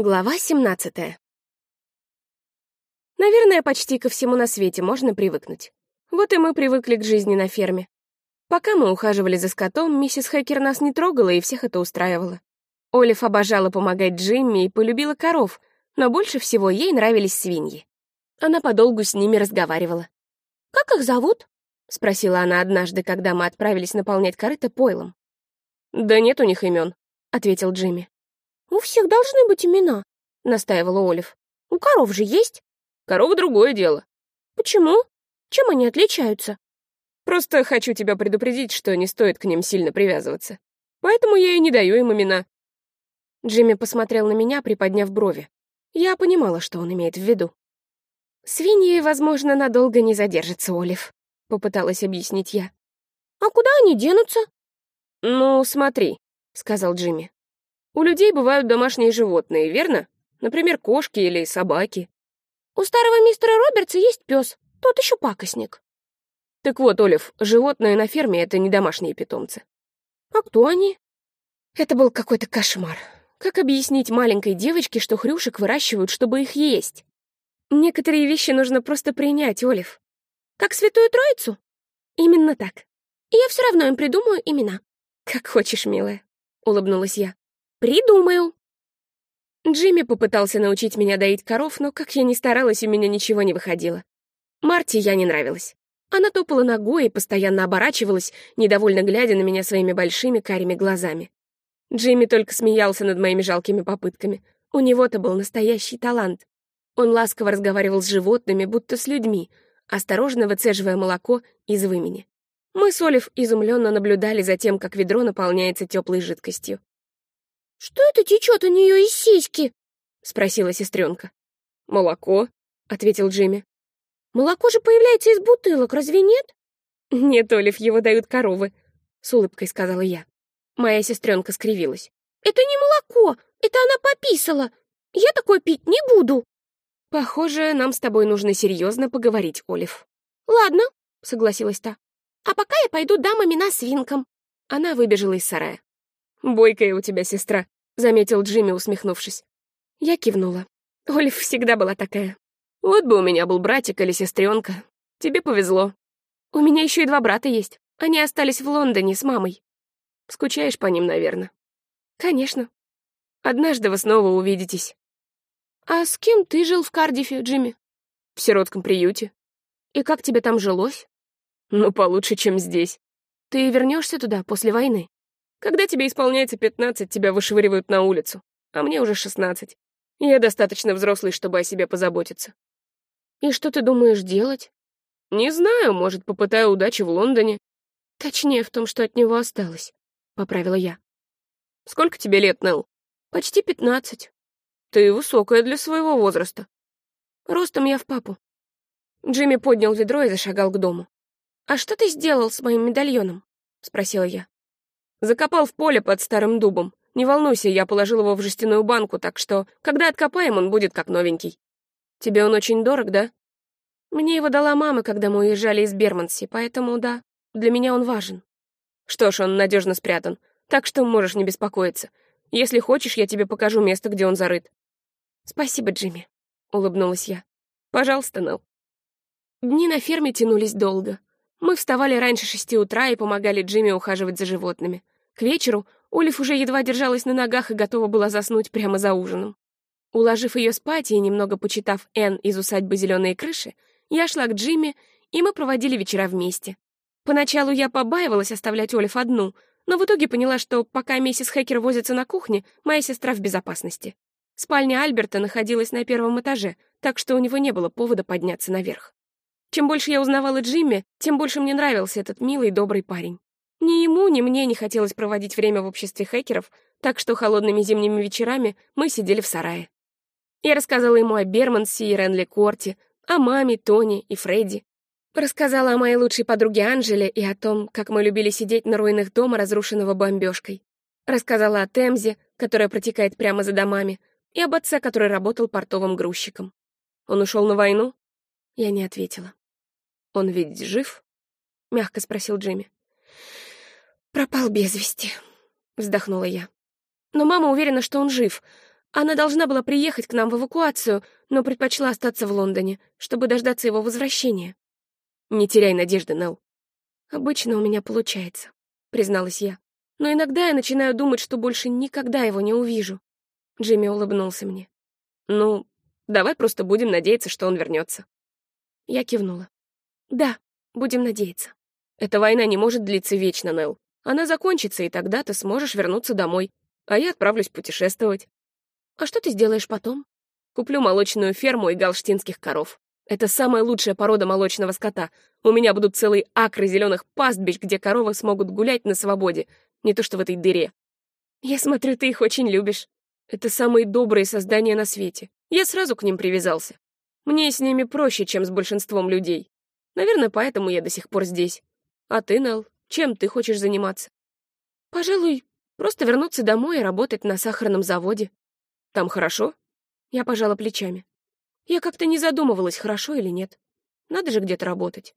Глава 17. Наверное, почти ко всему на свете можно привыкнуть. Вот и мы привыкли к жизни на ферме. Пока мы ухаживали за скотом, миссис Хэкер нас не трогала, и всех это устраивало. Олив обожала помогать Джимми и полюбила коров, но больше всего ей нравились свиньи. Она подолгу с ними разговаривала. «Как их зовут?» — спросила она однажды, когда мы отправились наполнять корыто пойлом. «Да нет у них имен», — ответил Джимми. «У всех должны быть имена», — настаивала Олив. «У коров же есть?» «Корова — другое дело». «Почему? Чем они отличаются?» «Просто хочу тебя предупредить, что не стоит к ним сильно привязываться. Поэтому я и не даю им имена». Джимми посмотрел на меня, приподняв брови. Я понимала, что он имеет в виду. «Свиньи, возможно, надолго не задержатся, Олив», — попыталась объяснить я. «А куда они денутся?» «Ну, смотри», — сказал Джимми. У людей бывают домашние животные, верно? Например, кошки или собаки. У старого мистера Робертса есть пес, тот еще пакостник. Так вот, Олив, животные на ферме — это не домашние питомцы. А кто они? Это был какой-то кошмар. Как объяснить маленькой девочке, что хрюшек выращивают, чтобы их есть? Некоторые вещи нужно просто принять, Олив. Как Святую Троицу? Именно так. И я все равно им придумаю имена. Как хочешь, милая, — улыбнулась я. «Придумаю!» Джимми попытался научить меня доить коров, но как я ни старалась, у меня ничего не выходило. Марти я не нравилась. Она топала ногой и постоянно оборачивалась, недовольно глядя на меня своими большими карими глазами. Джимми только смеялся над моими жалкими попытками. У него-то был настоящий талант. Он ласково разговаривал с животными, будто с людьми, осторожно выцеживая молоко из вымени. Мы с Олив изумленно наблюдали за тем, как ведро наполняется теплой жидкостью. «Что это течет у нее из сиськи?» — спросила сестренка. «Молоко», — ответил Джимми. «Молоко же появляется из бутылок, разве нет?» «Нет, Олив, его дают коровы», — с улыбкой сказала я. Моя сестренка скривилась. «Это не молоко, это она пописала. Я такое пить не буду». «Похоже, нам с тобой нужно серьезно поговорить, Олив». «Ладно», — согласилась та. «А пока я пойду дам имена свинкам». Она выбежала из сарая. «Бойкая у тебя сестра», — заметил Джимми, усмехнувшись. Я кивнула. Олив всегда была такая. «Вот бы у меня был братик или сестренка. Тебе повезло. У меня еще и два брата есть. Они остались в Лондоне с мамой. Скучаешь по ним, наверное?» «Конечно. Однажды вы снова увидитесь». «А с кем ты жил в Кардифе, Джимми?» «В сиротском приюте». «И как тебе там жилось?» «Ну, получше, чем здесь. Ты вернешься туда после войны?» Когда тебе исполняется пятнадцать, тебя вышвыривают на улицу, а мне уже шестнадцать. Я достаточно взрослый, чтобы о себе позаботиться. И что ты думаешь делать? Не знаю, может, попытаю удачи в Лондоне. Точнее, в том, что от него осталось, — поправила я. Сколько тебе лет, Нелл? Почти пятнадцать. Ты высокая для своего возраста. Ростом я в папу. Джимми поднял ведро и зашагал к дому. «А что ты сделал с моим медальоном?» — спросила я. Закопал в поле под старым дубом. Не волнуйся, я положил его в жестяную банку, так что, когда откопаем, он будет как новенький. Тебе он очень дорог, да? Мне его дала мама, когда мы уезжали из Берманси, поэтому, да, для меня он важен. Что ж, он надежно спрятан, так что можешь не беспокоиться. Если хочешь, я тебе покажу место, где он зарыт. Спасибо, Джимми, — улыбнулась я. Пожалуйста, Нелл. Дни на ферме тянулись долго. Мы вставали раньше шести утра и помогали Джимми ухаживать за животными. К вечеру Олив уже едва держалась на ногах и готова была заснуть прямо за ужином. Уложив ее спать и немного почитав Энн из усадьбы «Зеленые крыши», я шла к Джимми, и мы проводили вечера вместе. Поначалу я побаивалась оставлять Олив одну, но в итоге поняла, что пока миссис Хэкер возится на кухне, моя сестра в безопасности. Спальня Альберта находилась на первом этаже, так что у него не было повода подняться наверх. Чем больше я узнавала Джимми, тем больше мне нравился этот милый, добрый парень. Ни ему, ни мне не хотелось проводить время в обществе хакеров, так что холодными зимними вечерами мы сидели в сарае. Я рассказала ему о Бермансе и Ренли Корте, о маме, Тони и Фредди. Рассказала о моей лучшей подруге Анжеле и о том, как мы любили сидеть на руинах дома, разрушенного бомбежкой. Рассказала о Темзе, которая протекает прямо за домами, и об отце, который работал портовым грузчиком. Он ушел на войну? Я не ответила. «Он ведь жив?» — мягко спросил Джимми. «Пропал без вести», — вздохнула я. «Но мама уверена, что он жив. Она должна была приехать к нам в эвакуацию, но предпочла остаться в Лондоне, чтобы дождаться его возвращения. Не теряй надежды, Нелл. Обычно у меня получается, призналась я. Но иногда я начинаю думать, что больше никогда его не увижу. Джимми улыбнулся мне. Ну, давай просто будем надеяться, что он вернется. Я кивнула. Да, будем надеяться. Эта война не может длиться вечно, Нелл. Она закончится, и тогда ты сможешь вернуться домой, а я отправлюсь путешествовать. А что ты сделаешь потом? Куплю молочную ферму и галштинских коров. Это самая лучшая порода молочного скота. У меня будут целые акры зеленых пастбищ, где коровы смогут гулять на свободе, не то что в этой дыре. Я смотрю, ты их очень любишь. Это самые добрые создания на свете. Я сразу к ним привязался. Мне с ними проще, чем с большинством людей. Наверное, поэтому я до сих пор здесь. А ты, Нелл, чем ты хочешь заниматься? Пожалуй, просто вернуться домой и работать на сахарном заводе. Там хорошо? Я пожала плечами. Я как-то не задумывалась, хорошо или нет. Надо же где-то работать.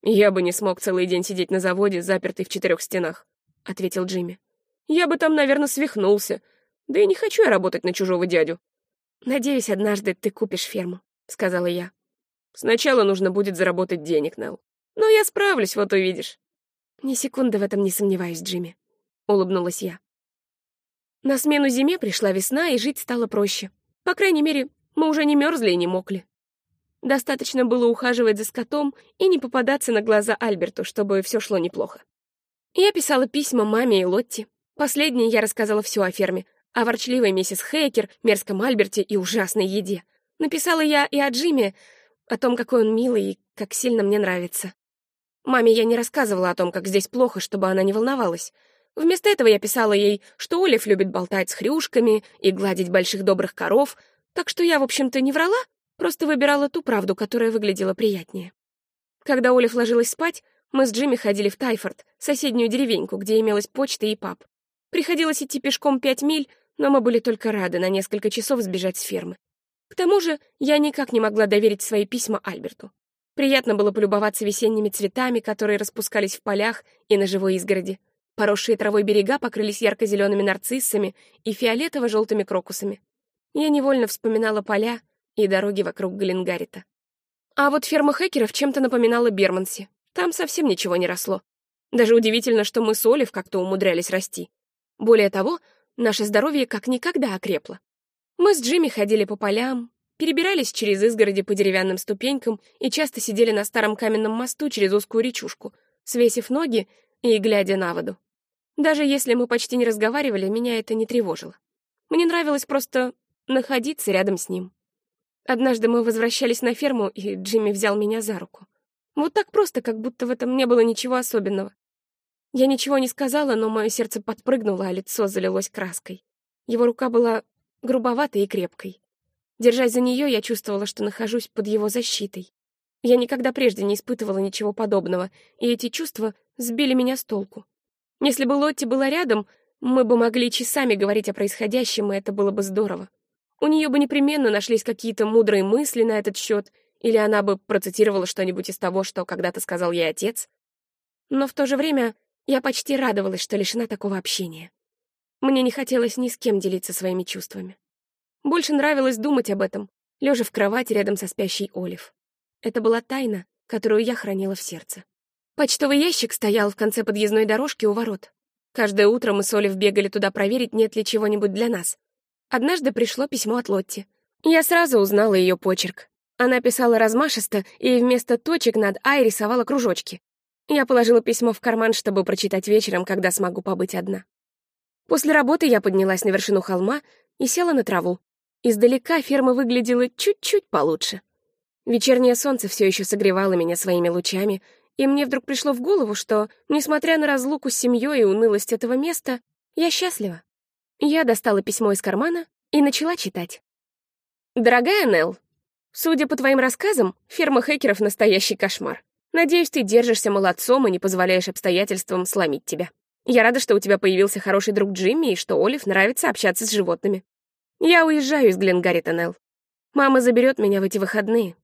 Я бы не смог целый день сидеть на заводе, запертый в четырех стенах, ответил Джимми. Я бы там, наверное, свихнулся. Да и не хочу я работать на чужого дядю. Надеюсь, однажды ты купишь ферму, сказала я. Сначала нужно будет заработать денег, Нелл. Но я справлюсь, вот увидишь. Ни секунды в этом не сомневаюсь, Джимми, улыбнулась я. На смену зиме пришла весна, и жить стало проще. По крайней мере, мы уже не мерзли и не мокли. Достаточно было ухаживать за скотом и не попадаться на глаза Альберту, чтобы все шло неплохо. Я писала письма маме и Лотти. Последнее я рассказала все о ферме, о ворчливой миссис Хейкер, мерзком Альберте и ужасной еде. Написала я и о Джиме, о том, какой он милый и как сильно мне нравится. Маме я не рассказывала о том, как здесь плохо, чтобы она не волновалась. Вместо этого я писала ей, что Олив любит болтать с хрюшками и гладить больших добрых коров, так что я, в общем-то, не врала, просто выбирала ту правду, которая выглядела приятнее. Когда Олив ложилась спать, мы с Джимми ходили в Тайфорд, соседнюю деревеньку, где имелась почта и паб. Приходилось идти пешком пять миль, но мы были только рады на несколько часов сбежать с фермы. К тому же я никак не могла доверить свои письма Альберту. Приятно было полюбоваться весенними цветами, которые распускались в полях и на живой изгороди. Поросшие травой берега покрылись ярко-зелеными нарциссами и фиолетово-желтыми крокусами. Я невольно вспоминала поля и дороги вокруг Галенгарита. А вот ферма хакеров чем-то напоминала Берманси. Там совсем ничего не росло. Даже удивительно, что мы с Олив как-то умудрялись расти. Более того, наше здоровье как никогда окрепло. Мы с Джимми ходили по полям, перебирались через изгороди по деревянным ступенькам и часто сидели на старом каменном мосту через узкую речушку, свесив ноги и глядя на воду. Даже если мы почти не разговаривали, меня это не тревожило. Мне нравилось просто находиться рядом с ним. Однажды мы возвращались на ферму, и Джимми взял меня за руку. Вот так просто, как будто в этом не было ничего особенного. Я ничего не сказала, но мое сердце подпрыгнуло, а лицо залилось краской. Его рука была грубоватой и крепкой. Держась за нее, я чувствовала, что нахожусь под его защитой. Я никогда прежде не испытывала ничего подобного, и эти чувства сбили меня с толку. Если бы Лотти была рядом, мы бы могли часами говорить о происходящем, и это было бы здорово. У нее бы непременно нашлись какие-то мудрые мысли на этот счет, или она бы процитировала что-нибудь из того, что когда-то сказал ей отец. Но в то же время я почти радовалась, что лишена такого общения. Мне не хотелось ни с кем делиться своими чувствами. Больше нравилось думать об этом, лежа в кровати рядом со спящей Олив. Это была тайна, которую я хранила в сердце. Почтовый ящик стоял в конце подъездной дорожки у ворот. Каждое утро мы с Олив бегали туда проверить, нет ли чего-нибудь для нас. Однажды пришло письмо от Лотти. Я сразу узнала ее почерк. Она писала размашисто и вместо точек над «ай» рисовала кружочки. Я положила письмо в карман, чтобы прочитать вечером, когда смогу побыть одна. После работы я поднялась на вершину холма и села на траву. Издалека ферма выглядела чуть-чуть получше. Вечернее солнце все еще согревало меня своими лучами, и мне вдруг пришло в голову, что, несмотря на разлуку с семьей и унылость этого места, я счастлива. Я достала письмо из кармана и начала читать. «Дорогая Нелл, судя по твоим рассказам, ферма хакеров — настоящий кошмар. Надеюсь, ты держишься молодцом и не позволяешь обстоятельствам сломить тебя. Я рада, что у тебя появился хороший друг Джимми и что Олив нравится общаться с животными. Я уезжаю из Гленгаррита, Нелл. Мама заберет меня в эти выходные.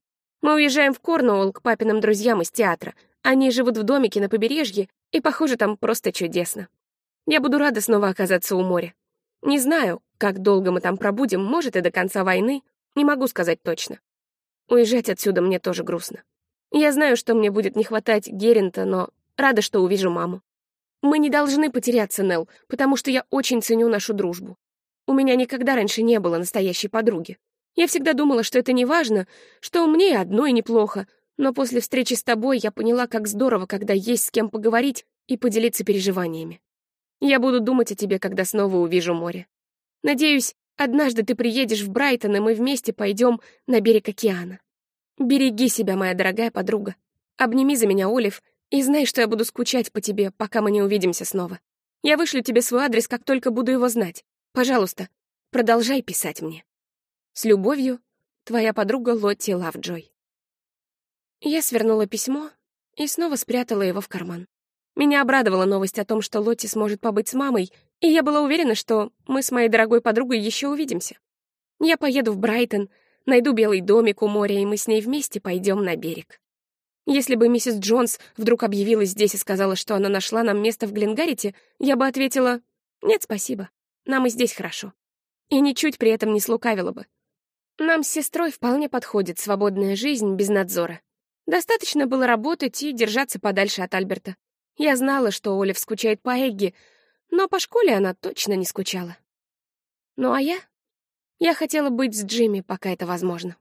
Мы уезжаем в Корнуолл к папиным друзьям из театра, они живут в домике на побережье, и, похоже, там просто чудесно. Я буду рада снова оказаться у моря. Не знаю, как долго мы там пробудем, может, и до конца войны, не могу сказать точно. Уезжать отсюда мне тоже грустно. Я знаю, что мне будет не хватать Геринта, но рада, что увижу маму. Мы не должны потеряться, Нелл, потому что я очень ценю нашу дружбу. У меня никогда раньше не было настоящей подруги. Я всегда думала, что это не важно, что мне одной неплохо, но после встречи с тобой я поняла, как здорово, когда есть с кем поговорить и поделиться переживаниями. Я буду думать о тебе, когда снова увижу море. Надеюсь, однажды ты приедешь в Брайтон, и мы вместе пойдем на берег океана. Береги себя, моя дорогая подруга. Обними за меня, Олив, и знай, что я буду скучать по тебе, пока мы не увидимся снова. Я вышлю тебе свой адрес, как только буду его знать. Пожалуйста, продолжай писать мне. С любовью, твоя подруга Лотти Лавджой. Я свернула письмо и снова спрятала его в карман. Меня обрадовала новость о том, что Лотти сможет побыть с мамой, и я была уверена, что мы с моей дорогой подругой еще увидимся. Я поеду в Брайтон, найду белый домик у моря, и мы с ней вместе пойдем на берег. Если бы миссис Джонс вдруг объявилась здесь и сказала, что она нашла нам место в Гленгарите, я бы ответила «Нет, спасибо, нам и здесь хорошо». И ничуть при этом не слукавила бы. Нам с сестрой вполне подходит свободная жизнь без надзора. Достаточно было работать и держаться подальше от Альберта. Я знала, что Олив скучает по Эгги, но по школе она точно не скучала. Ну а я? Я хотела быть с Джимми, пока это возможно.